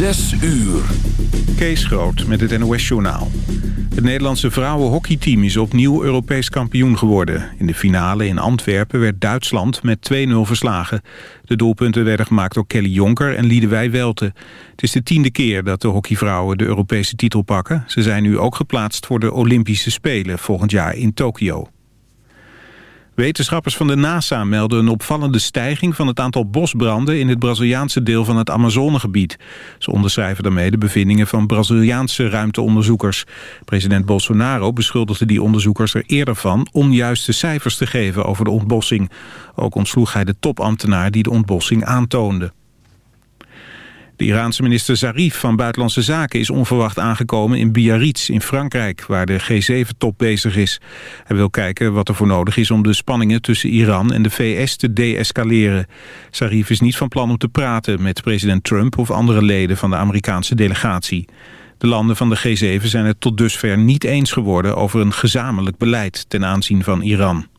Zes uur. Kees Groot met het NOS-journaal. Het Nederlandse vrouwenhockeyteam is opnieuw Europees kampioen geworden. In de finale in Antwerpen werd Duitsland met 2-0 verslagen. De doelpunten werden gemaakt door Kelly Jonker en Liedewij Welte. Het is de tiende keer dat de hockeyvrouwen de Europese titel pakken. Ze zijn nu ook geplaatst voor de Olympische Spelen volgend jaar in Tokio. Wetenschappers van de NASA melden een opvallende stijging van het aantal bosbranden in het Braziliaanse deel van het Amazonegebied. Ze onderschrijven daarmee de bevindingen van Braziliaanse ruimteonderzoekers. President Bolsonaro beschuldigde die onderzoekers er eerder van onjuiste cijfers te geven over de ontbossing. Ook ontsloeg hij de topambtenaar die de ontbossing aantoonde. De Iraanse minister Zarif van Buitenlandse Zaken is onverwacht aangekomen in Biarritz in Frankrijk, waar de G7-top bezig is. Hij wil kijken wat er voor nodig is om de spanningen tussen Iran en de VS te deescaleren. Zarif is niet van plan om te praten met president Trump of andere leden van de Amerikaanse delegatie. De landen van de G7 zijn het tot dusver niet eens geworden over een gezamenlijk beleid ten aanzien van Iran.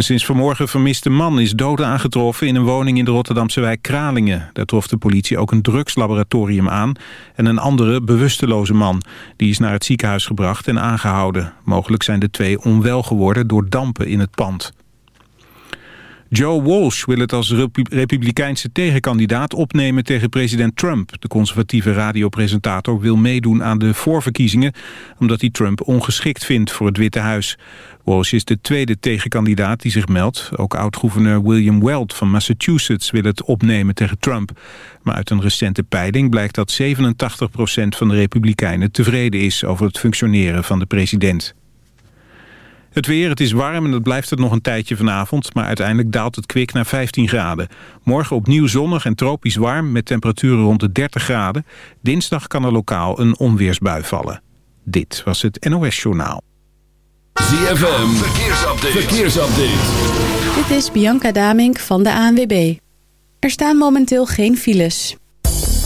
Een sinds vanmorgen vermiste man is dood aangetroffen in een woning in de Rotterdamse wijk Kralingen. Daar trof de politie ook een drugslaboratorium aan en een andere bewusteloze man. Die is naar het ziekenhuis gebracht en aangehouden. Mogelijk zijn de twee onwel geworden door dampen in het pand. Joe Walsh wil het als republikeinse tegenkandidaat opnemen tegen president Trump. De conservatieve radiopresentator wil meedoen aan de voorverkiezingen... omdat hij Trump ongeschikt vindt voor het Witte Huis. Walsh is de tweede tegenkandidaat die zich meldt. Ook oud-gouverneur William Weld van Massachusetts wil het opnemen tegen Trump. Maar uit een recente peiling blijkt dat 87% van de republikeinen tevreden is... over het functioneren van de president. Het weer, het is warm en het blijft het nog een tijdje vanavond... maar uiteindelijk daalt het kwik naar 15 graden. Morgen opnieuw zonnig en tropisch warm met temperaturen rond de 30 graden. Dinsdag kan er lokaal een onweersbui vallen. Dit was het NOS Journaal. ZFM, verkeersupdate. verkeersupdate. Dit is Bianca Damink van de ANWB. Er staan momenteel geen files.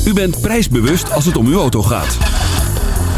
U bent prijsbewust als het om uw auto gaat.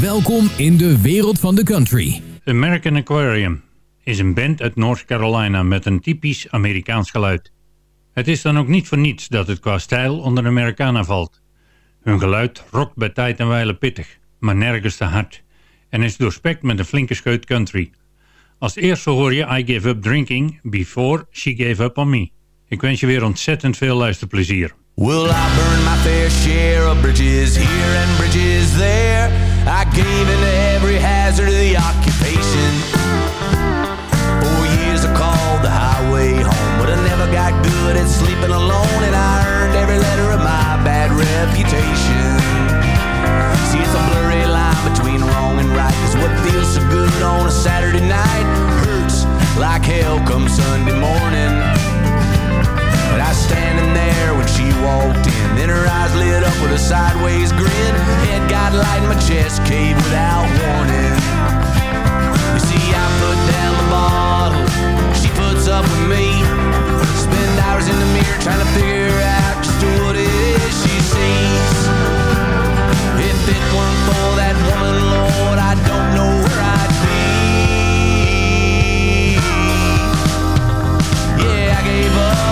Welkom in de wereld van de country. American Aquarium is een band uit North Carolina met een typisch Amerikaans geluid. Het is dan ook niet voor niets dat het qua stijl onder de Americana valt. Hun geluid rokt bij tijd en wijle pittig, maar nergens te hard en is doorspekt met een flinke scheut country. Als eerste hoor je I Gave Up Drinking Before She Gave Up On Me. Ik wens je weer ontzettend veel luisterplezier. Well, I burned my fair share of bridges here and bridges there. I gave into every hazard of the occupation. Four years I called the highway home, but I never got good at sleeping alone, and I earned every letter of my bad reputation. See, it's a blurry line between wrong and right, 'cause what feels so good on a Saturday night Hurts like hell come Sunday morning. Standing there when she walked in. Then her eyes lit up with a sideways grin. Head got light in my chest cave without warning. You see, I put down the bottle. She puts up with me. Spend hours in the mirror trying to figure out just what it is she sees. If it weren't for that woman, Lord, I don't know where I'd be. Yeah, I gave up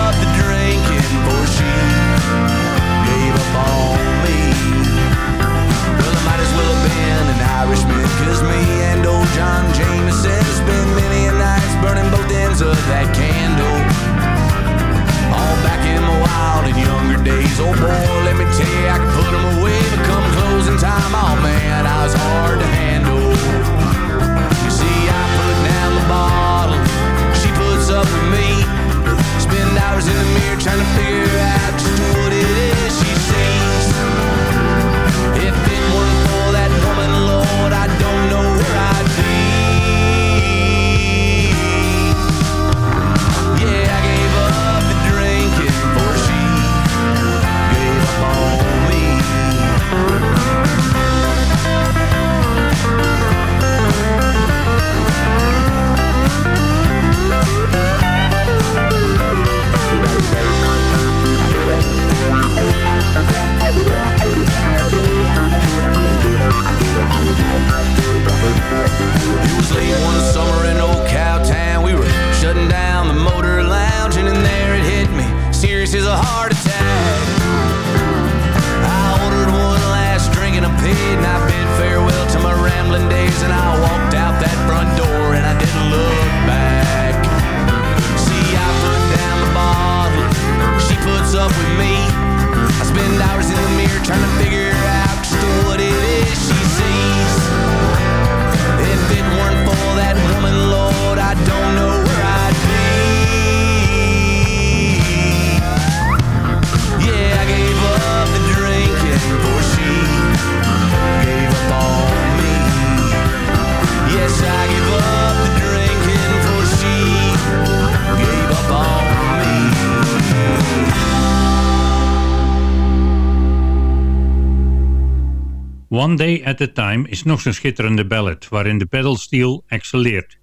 One Day at a Time is nog zo'n schitterende ballad waarin de pedalsteel excelleert.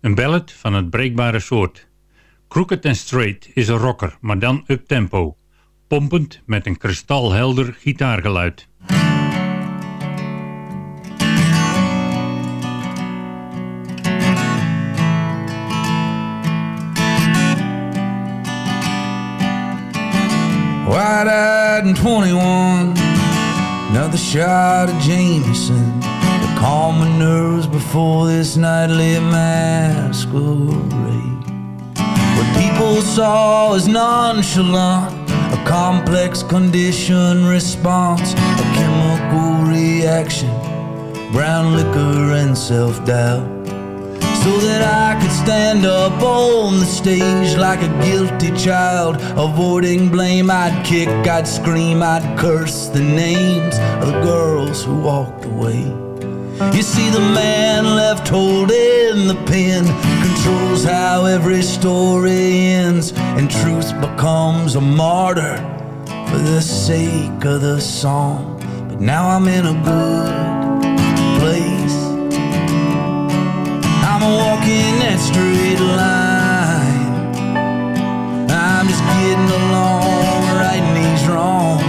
Een ballad van het breekbare soort. Crooked and Straight is een rocker, maar dan up-tempo. Pompend met een kristalhelder gitaargeluid. Wide-eyed and 21 Another shot of Jameson To calm my nerves before this nightly masquerade. What people saw as nonchalant A complex condition response A chemical reaction Brown liquor and self-doubt so that I could stand up on the stage like a guilty child, avoiding blame. I'd kick, I'd scream, I'd curse the names of the girls who walked away. You see, the man left holding the pen controls how every story ends, and truth becomes a martyr for the sake of the song. But now I'm in a good I'm walking that straight line. I'm just getting along, righting these wrongs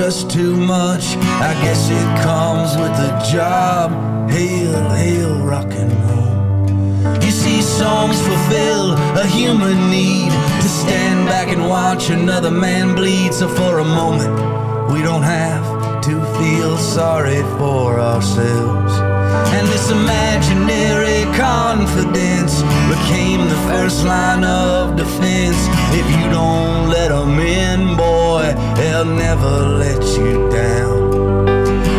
just too much. I guess it comes with the job. Hail, hail, rock and roll. You see, songs fulfill a human need to stand back and watch another man bleed. So for a moment, we don't have to feel sorry for ourselves and this imaginary confidence became the first line of defense. If you don't let them in, boy, they'll never let you down.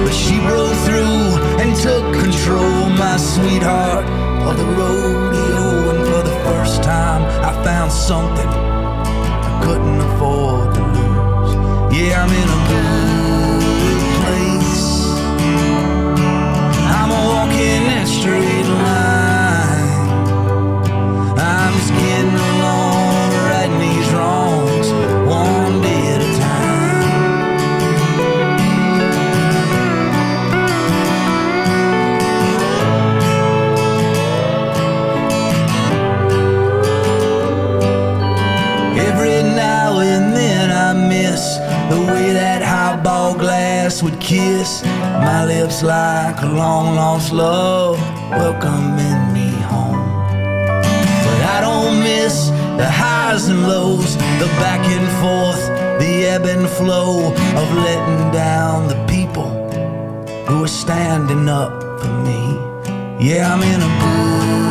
But she broke through and took control, my sweetheart, of the rodeo. And for the first time, I found something I couldn't kiss my lips like a long lost love welcoming me home. But I don't miss the highs and lows, the back and forth, the ebb and flow of letting down the people who are standing up for me. Yeah, I'm in a mood.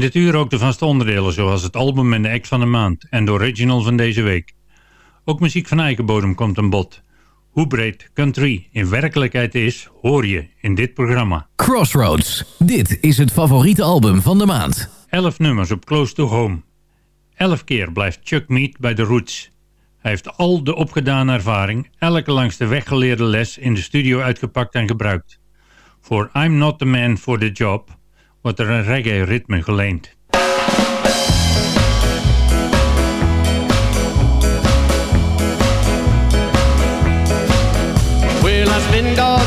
In dit uur ook de vaste onderdelen zoals het album en de act van de maand en de original van deze week. Ook muziek van Eikenbodem komt aan bod. Hoe breed country in werkelijkheid is, hoor je in dit programma. Crossroads. Dit is het favoriete album van de maand. Elf nummers op Close to Home. Elf keer blijft Chuck Mead bij de roots. Hij heeft al de opgedane ervaring, elke langs de weg geleerde les in de studio uitgepakt en gebruikt. Voor I'm Not The Man For The Job wordt er een reggae ritme geleend. Well,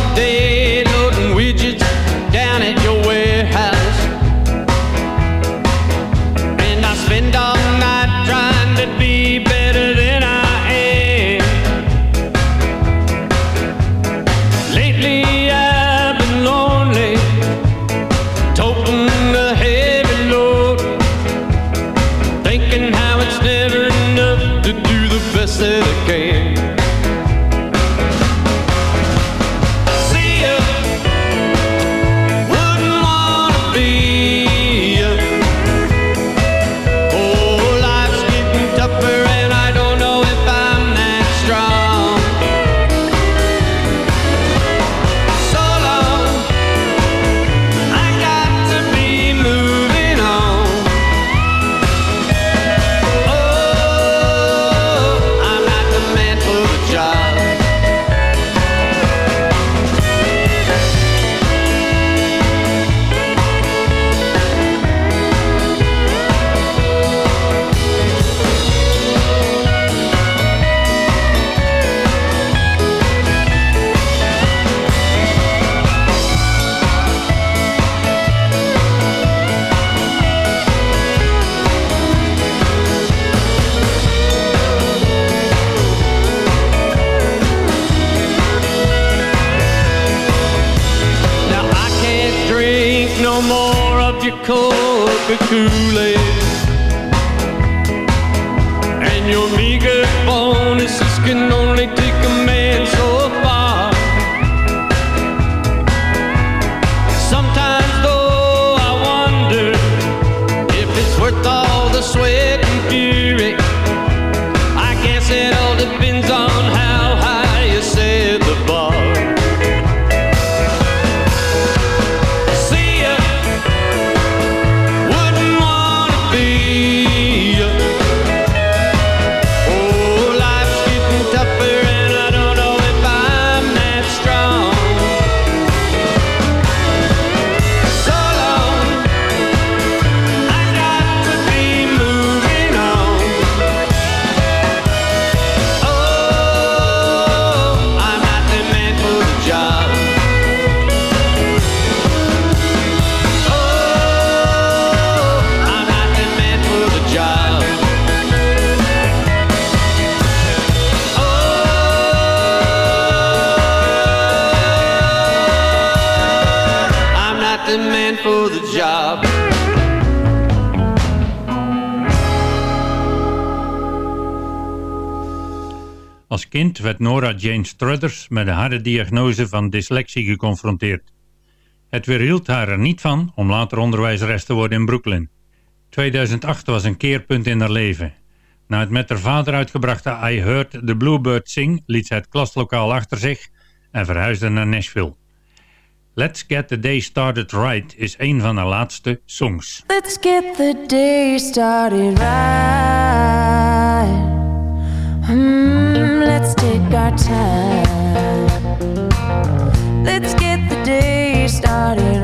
And your meager bonuses can only kind werd Nora Jane Struthers met de harde diagnose van dyslexie geconfronteerd. Het weerhield haar er niet van om later onderwijzeres te worden in Brooklyn. 2008 was een keerpunt in haar leven. Na het met haar vader uitgebrachte I Heard the Bluebird Sing liet zij het klaslokaal achter zich en verhuisde naar Nashville. Let's Get the Day Started Right is een van haar laatste songs. Let's get the day started right. Hmm, take our time. Let's get the day started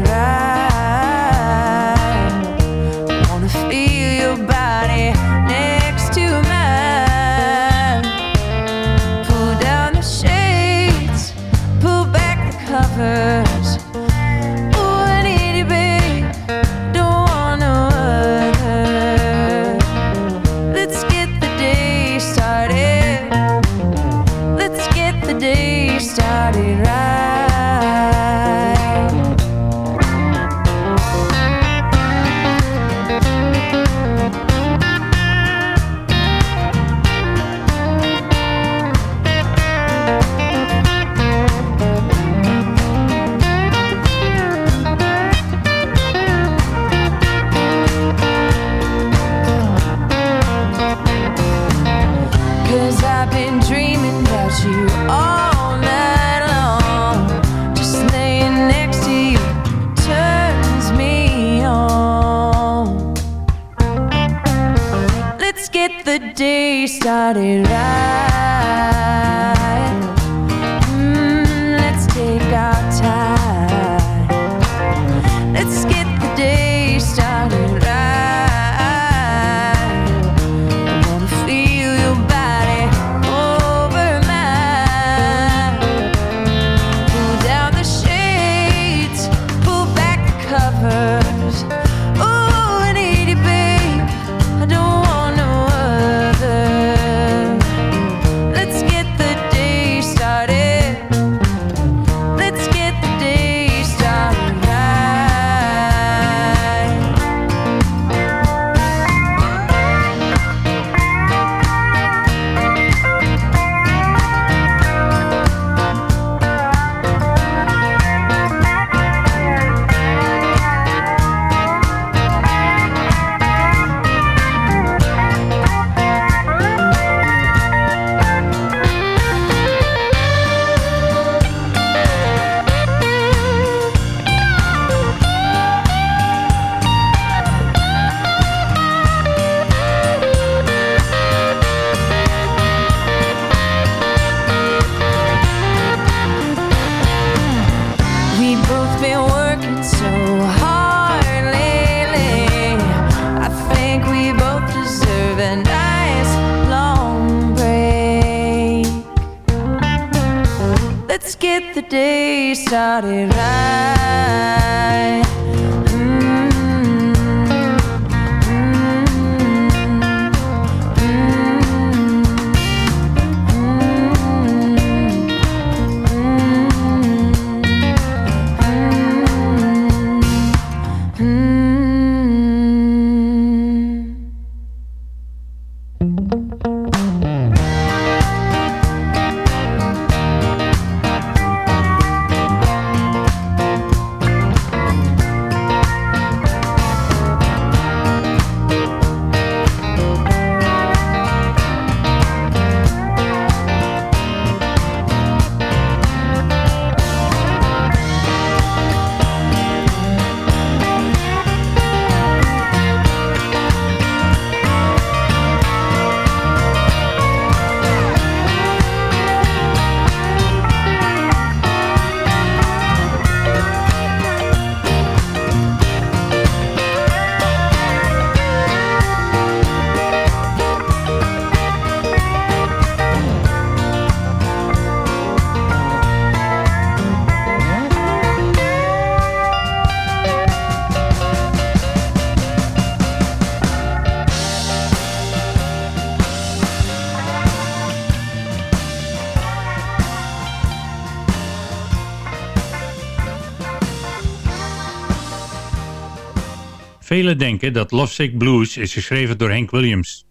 Velen denken dat Lovesick Blues is geschreven door Hank Williams.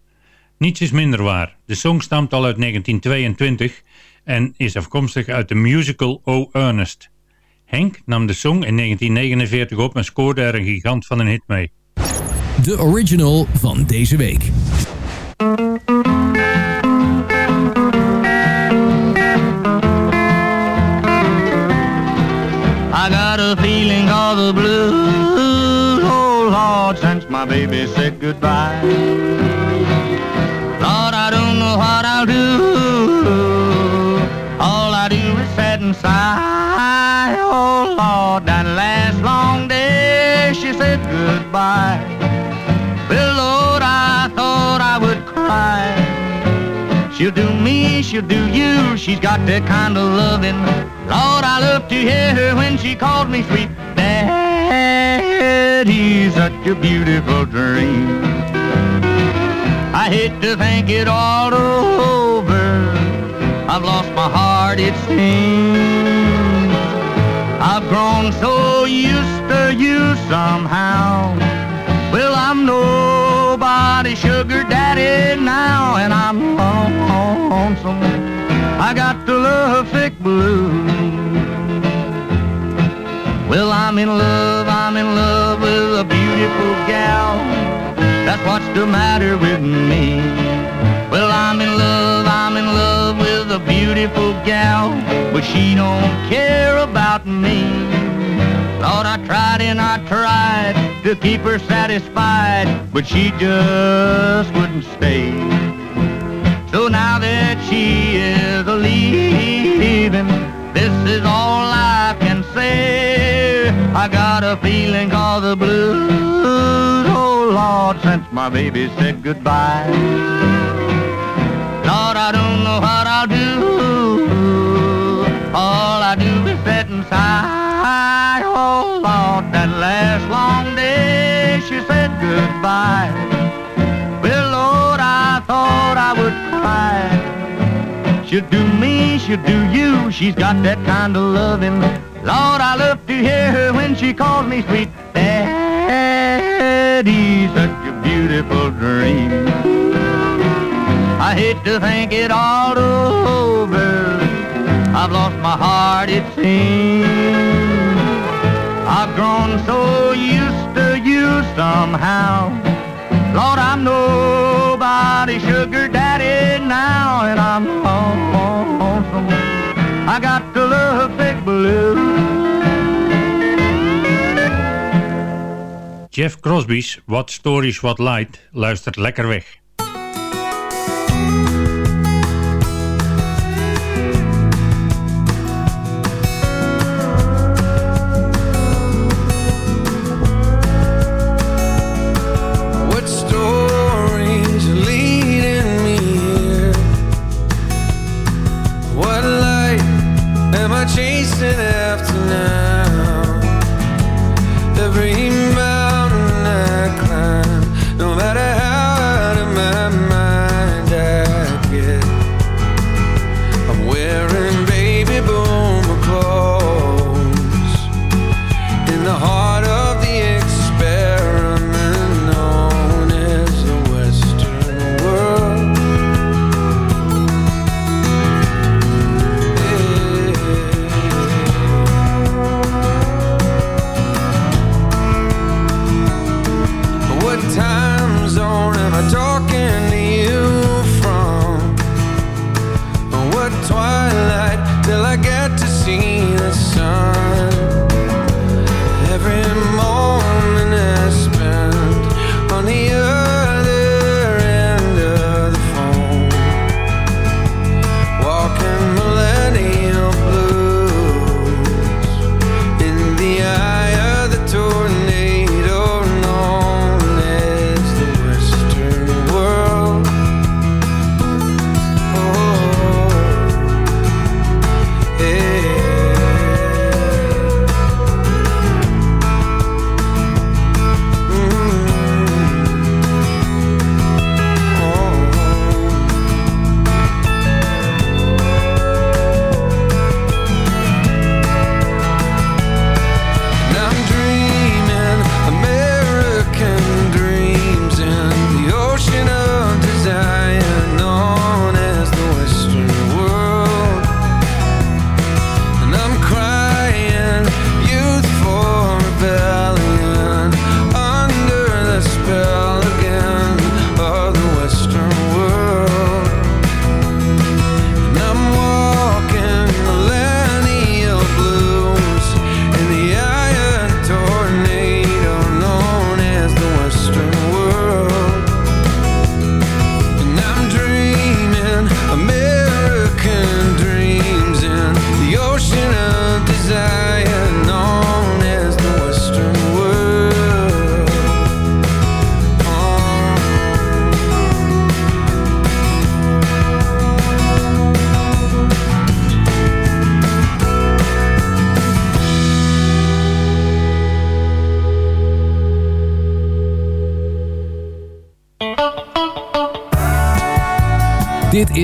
Niets is minder waar. De song stamt al uit 1922 en is afkomstig uit de musical O Ernest. Hank nam de song in 1949 op en scoorde er een gigant van een hit mee. De original van deze week. I got a feeling of the blues, oh my baby said goodbye. Lord, I don't know what I'll do. All I do is sit and sigh. Oh Lord, that last long day she said goodbye. Well, Lord, I thought I would cry. She'll do me, she'll do you. She's got that kind of loving. Lord, I love to hear her when she called me sweet daddy. Such a beautiful dream. I hate to think it all over. I've lost my heart, it seems. I've grown so used to you somehow. Well, I'm nobody's sugar daddy now, and I'm lonesome. I got the love sick blues. Well, I'm in love, I'm in love with a beautiful gal. That's what's the matter with me. Well, I'm in love, I'm in love with a beautiful gal, but she don't care about me. Lord, I tried and I tried to keep her satisfied, but she just wouldn't stay. So now that she is leaving, this is all I can say. I got a feeling called the blues, oh Lord, since my baby said goodbye. Lord, I don't know what I'll do. All I do is sit inside. Oh Lord, that last long day she said goodbye. Well, Lord, I thought I would cry. She'll do me, she'll do you. She's got that kind of loving. Lord, I love to hear her when she calls me sweet daddy. Such a beautiful dream. I hate to think it all over. I've lost my heart, it seems. I've grown so used to you somehow. Lord, I'm nobody's sugar daddy now, and I'm lonesome. I got big blue. Jeff Crosby's What Stories What Light luistert lekker weg.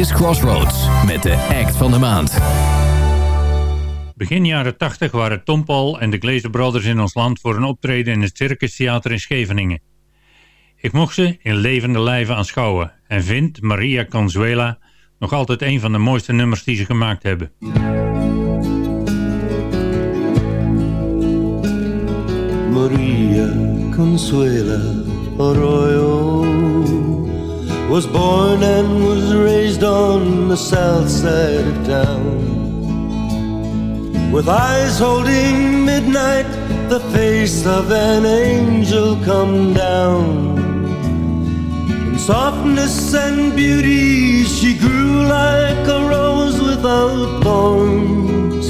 Is Crossroads met de act van de maand. Begin jaren 80 waren Tom Paul en de Glazer Brothers in ons land voor een optreden in het Circus Theater in Scheveningen. Ik mocht ze in levende lijven aanschouwen en vind Maria Consuela nog altijd een van de mooiste nummers die ze gemaakt hebben. Maria Consuela Arroyo was born and was raised on the south side of town. With eyes holding midnight, the face of an angel come down. In softness and beauty, she grew like a rose without thorns.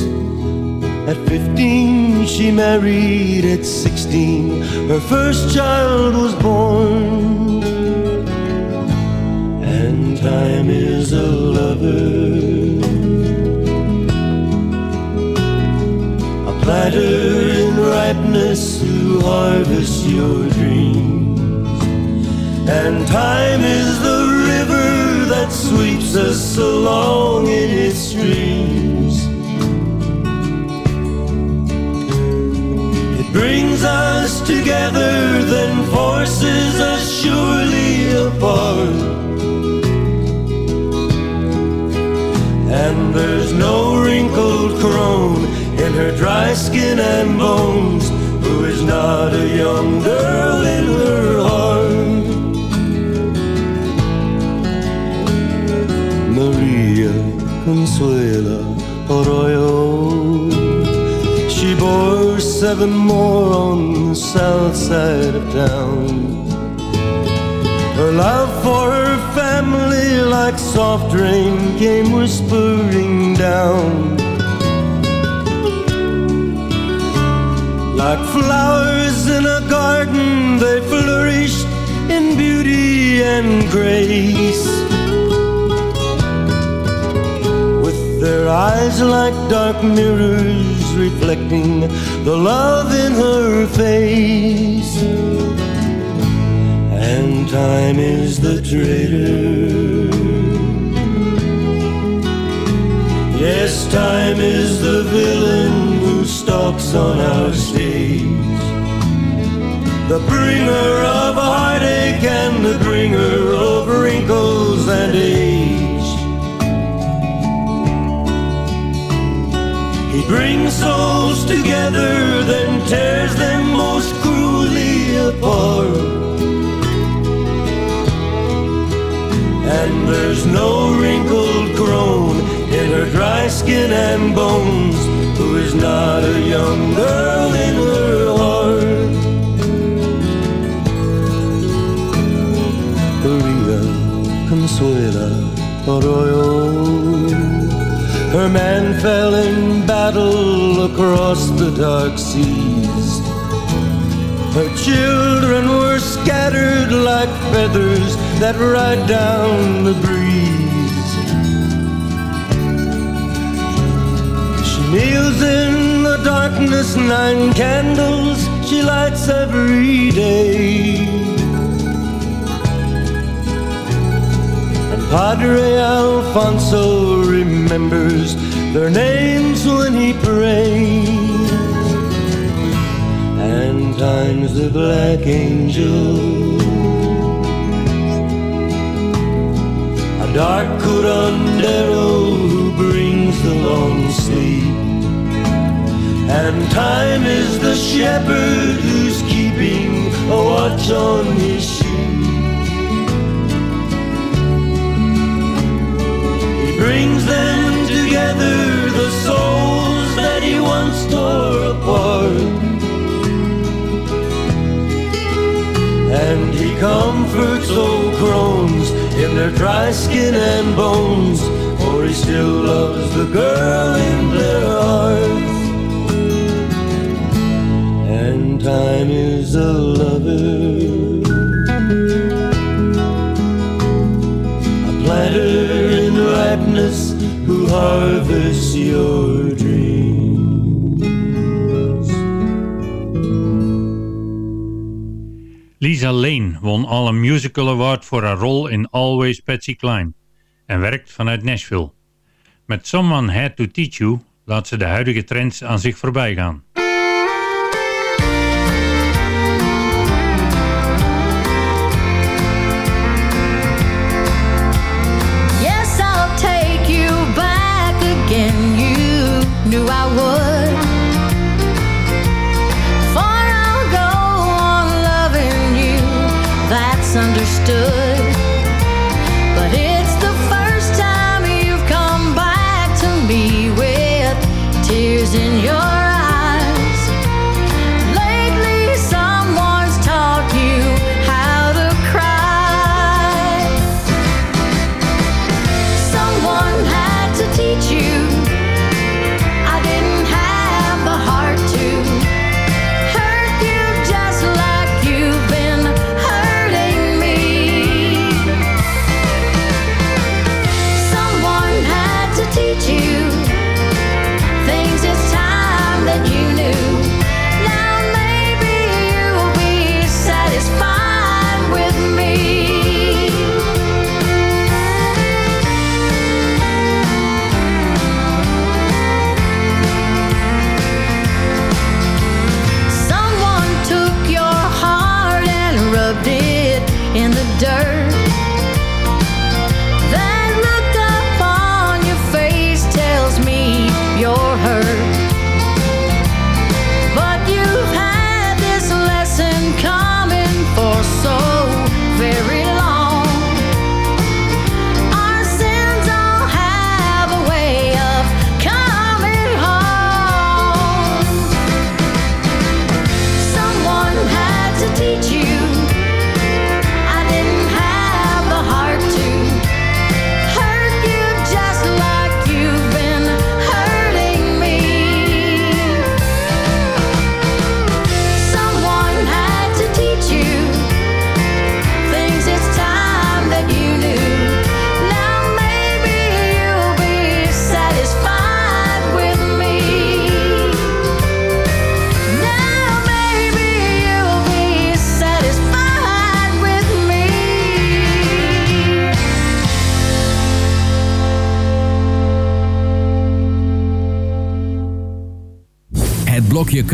At 15, she married. At 16, her first child was born. Time is a lover. A planter in ripeness to harvest your dreams. And time is the river that sweeps us along in its streams. It brings us together, then forces us surely apart. And there's no wrinkled crone in her dry skin and bones who is not a young girl in her heart. Maria Consuela Arroyo. She bore seven more on the south side of town. Her love for her soft rain, came whispering down. Like flowers in a garden, they flourished in beauty and grace. With their eyes like dark mirrors, reflecting the love in her face. And time is the traitor. Yes, time is the villain who stalks on our stage. The bringer of heartache and the bringer of wrinkles and age. He brings souls together, then tears them most cruelly apart. And there's no her dry skin and bones who is not a young girl in her heart. Maria Consuela Arroyo. Her man fell in battle across the dark seas. Her children were scattered like feathers that ride down the breeze. Darkness, nine candles she lights every day. And Padre Alfonso remembers their names when he prays. And time's the black angel. A dark curandero who brings the long sleep. And time is the shepherd who's keeping a watch on his sheep. He brings them together, the souls that he once tore apart. And he comforts old crones in their dry skin and bones, for he still loves the girl in their hearts. Time is a lover, a planter in ripeness who harvests your dreams. Lisa Lane won al een musical award voor haar rol in Always Patsy Cline en werkt vanuit Nashville. Met Someone Had to Teach You laat ze de huidige trends aan zich voorbij gaan.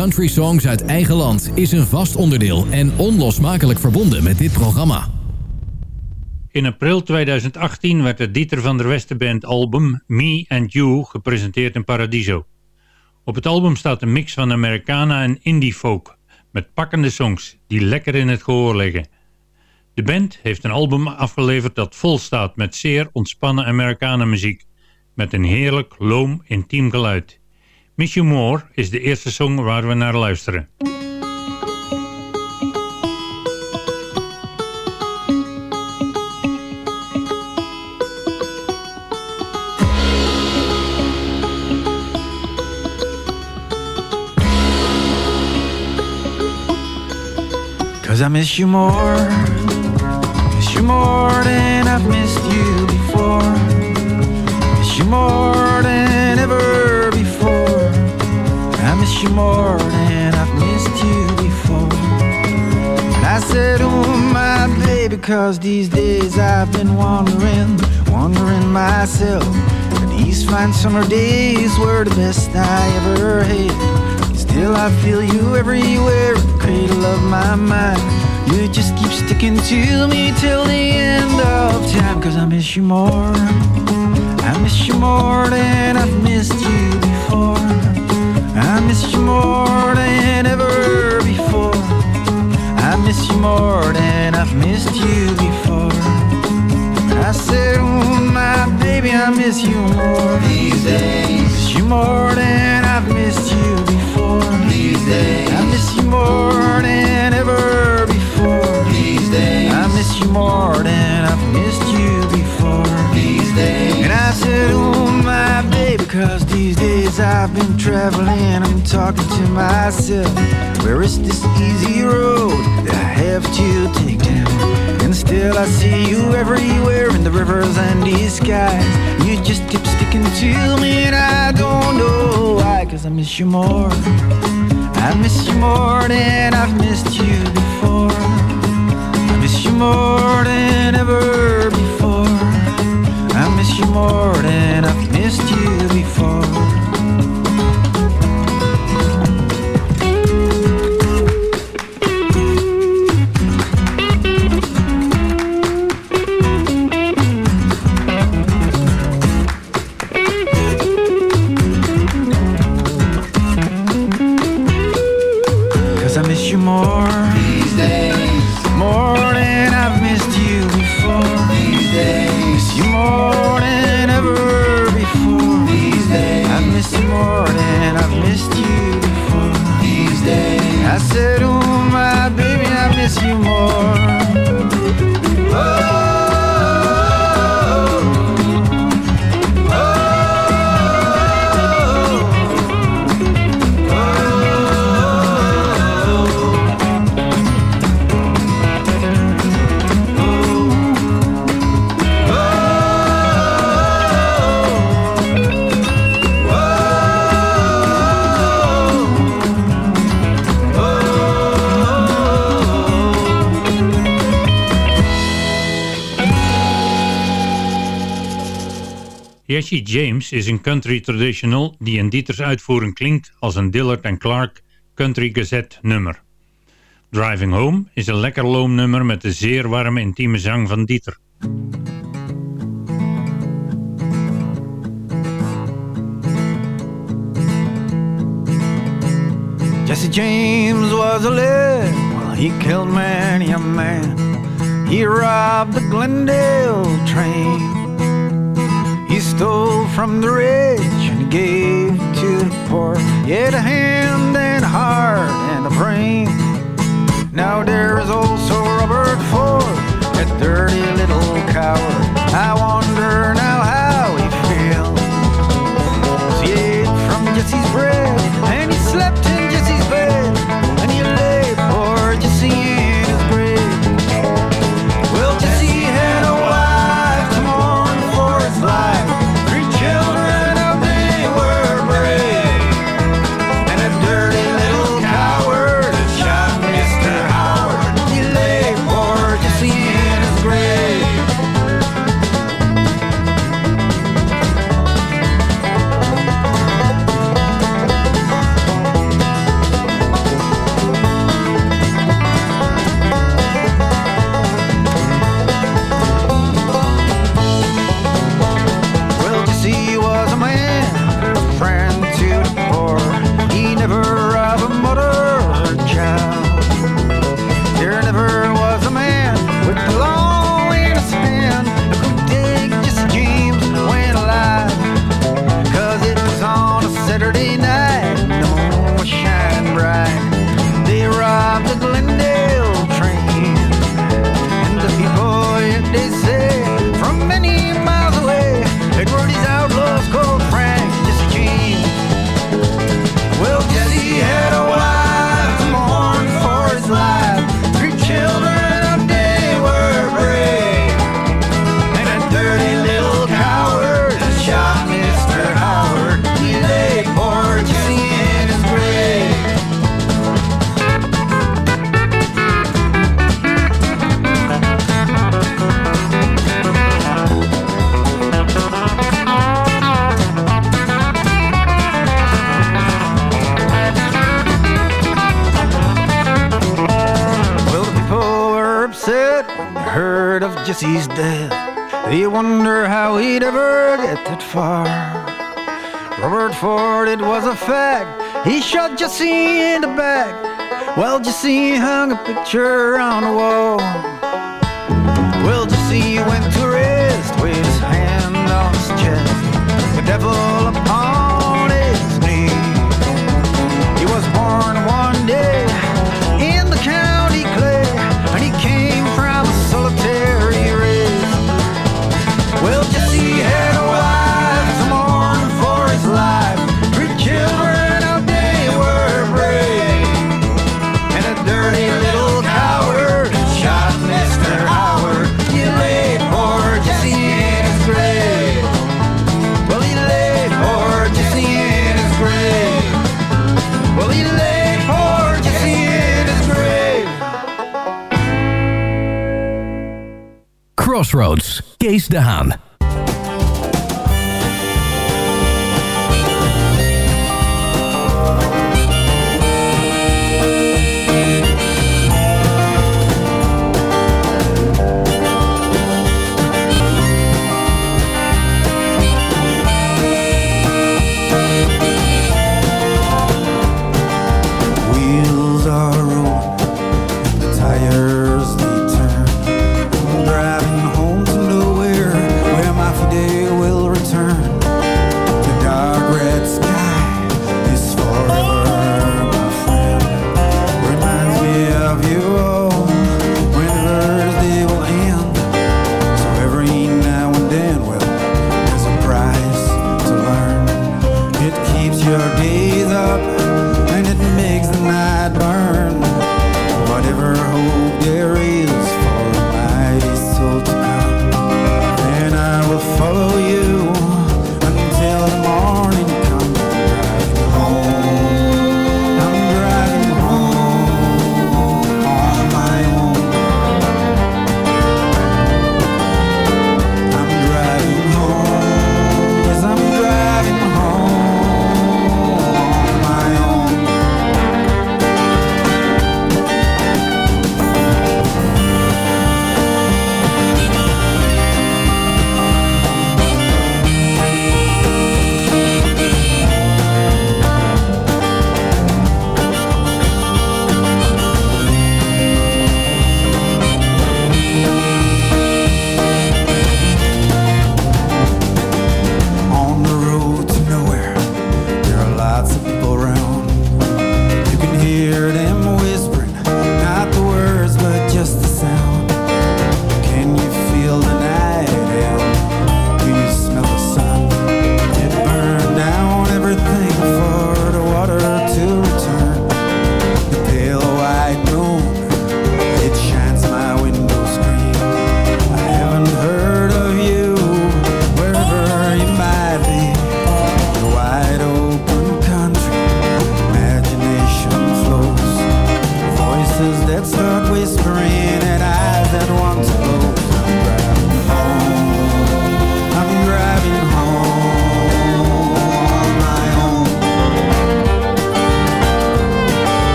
Country songs uit eigen land is een vast onderdeel en onlosmakelijk verbonden met dit programma. In april 2018 werd het Dieter van der Westenband album Me and You gepresenteerd in Paradiso. Op het album staat een mix van Americana en indie folk met pakkende songs die lekker in het gehoor liggen. De band heeft een album afgeleverd dat vol staat met zeer ontspannen Americana muziek met een heerlijk, loom, intiem geluid. Miss You More is de eerste song waar we naar luisteren. Cause I miss you more, miss you more than I've missed you before. Miss you more than you more than I've missed you before. And I said, oh my baby, cause these days I've been wandering, wandering myself. And these fine summer days were the best I ever had. Still I feel you everywhere the cradle of my mind. You just keep sticking to me till the end of time, cause I miss you more. I miss you more than I've missed you more than ever before. I miss you more than I've missed you before. I said, oh my baby, I miss you more these days. Miss you more than I've missed you before these days. I miss you more than ever before these days. I miss you more than I've missed you before these days. And I said, oh my baby, cause these days I've been traveling. I'm talking to myself. Where is this easy road that I have to take down? And still I see you everywhere in the rivers and the skies. You just keep sticking to me and I don't know why. Cause I miss you more. I miss you more than I've missed you before. I miss you more than ever before. You more than I've missed you before. James is een country traditional die in Dieters uitvoering klinkt als een Dillard Clark Country Gazette nummer. Driving Home is een lekker loom nummer met de zeer warme intieme zang van Dieter. Jesse James was a lead while he killed many a man. He robbed the Glendale train. He stole from the rich and gave to the poor. He had a hand and a heart and a brain. Now there is also Robert Ford, that dirty little coward. I wonder now how he feels. He ate from Jesse's bread and he slept how he'd ever get that far. Robert Ford, it was a fact, he shot Jesse in the back. Well, Jesse hung a picture on the wall. Well, Jesse went to rest with his hand on his chest. The devil Crossroads, Kees de Haan.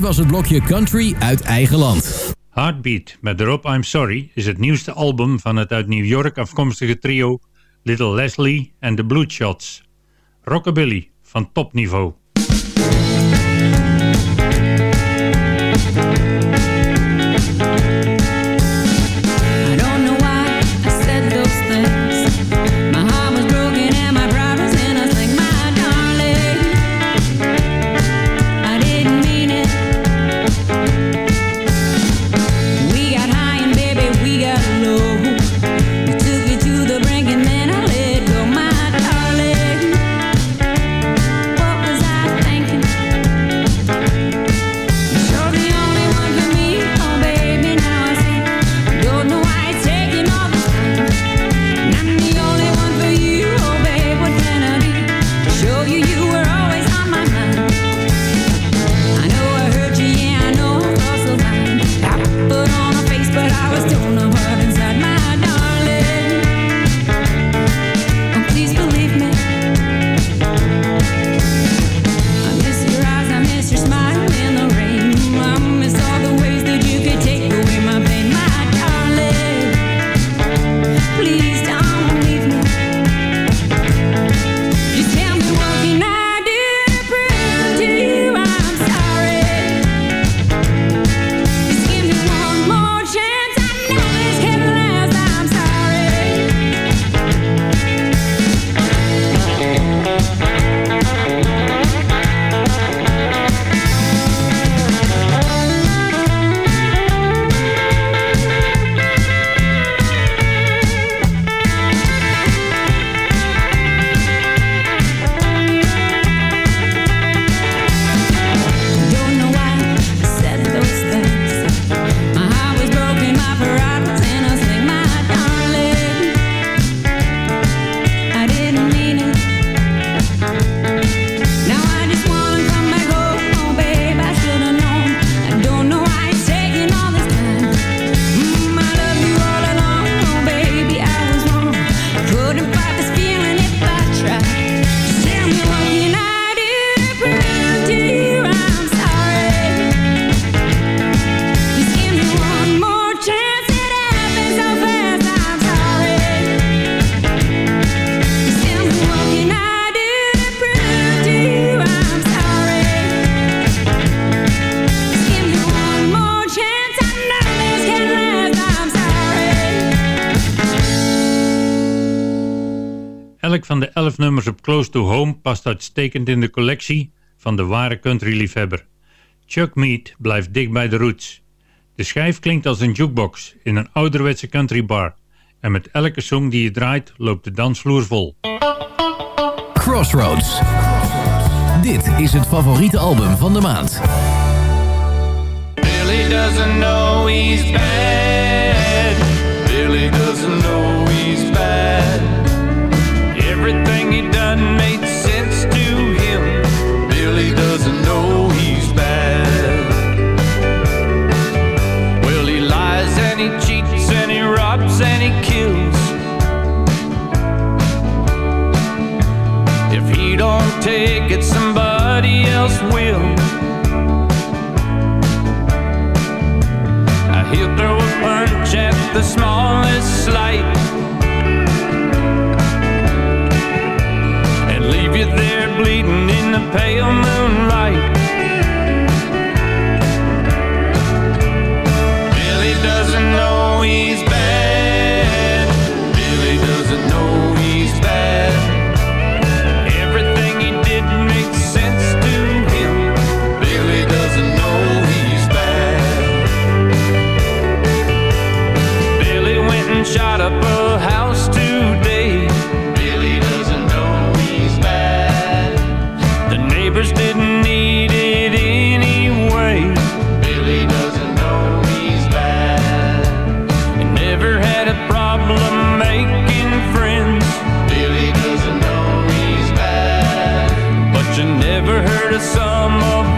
Dit was het blokje Country uit eigen land. Heartbeat met erop I'm Sorry is het nieuwste album van het uit New York afkomstige trio Little Leslie en The Bloodshots. Rockabilly van topniveau. Stekend in de collectie van de ware country liefhebber. Chuck Mead blijft dicht bij de roots. De schijf klinkt als een jukebox in een ouderwetse countrybar. En met elke song die je draait loopt de dansvloer vol. Crossroads. Dit is het favoriete album van de maand. Billy doesn't know he's bad. Billy doesn't know he's bad. Everything he done made won't take it, somebody else will. He'll throw a punch at the smallest slight and leave you there bleeding in the pale moonlight. Billy doesn't know he's got up a house today. Billy doesn't know he's bad. The neighbors didn't need it anyway. Billy doesn't know he's bad. He never had a problem making friends. Billy doesn't know he's bad. But you never heard of some of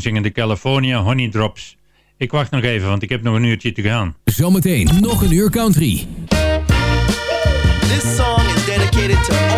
Zingende zingen de California Honey Drops. Ik wacht nog even, want ik heb nog een uurtje te gaan. Zometeen nog een uur country. This song is dedicated to